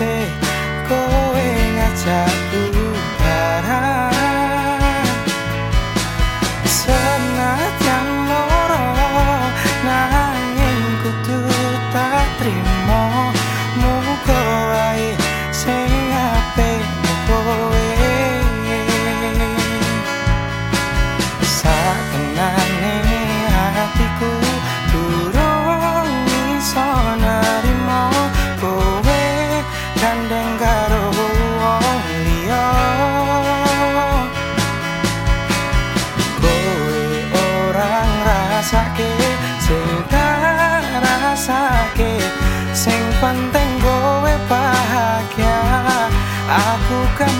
penting aku kan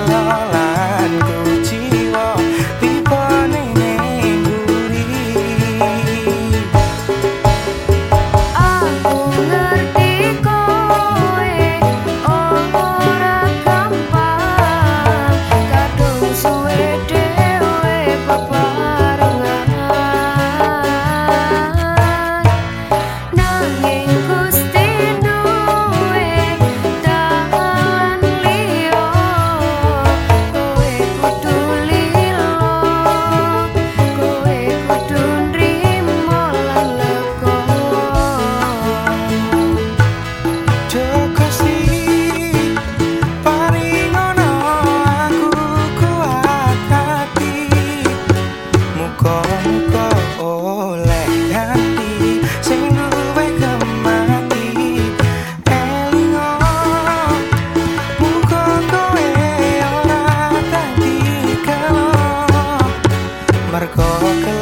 marcó que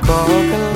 Coca-Cola.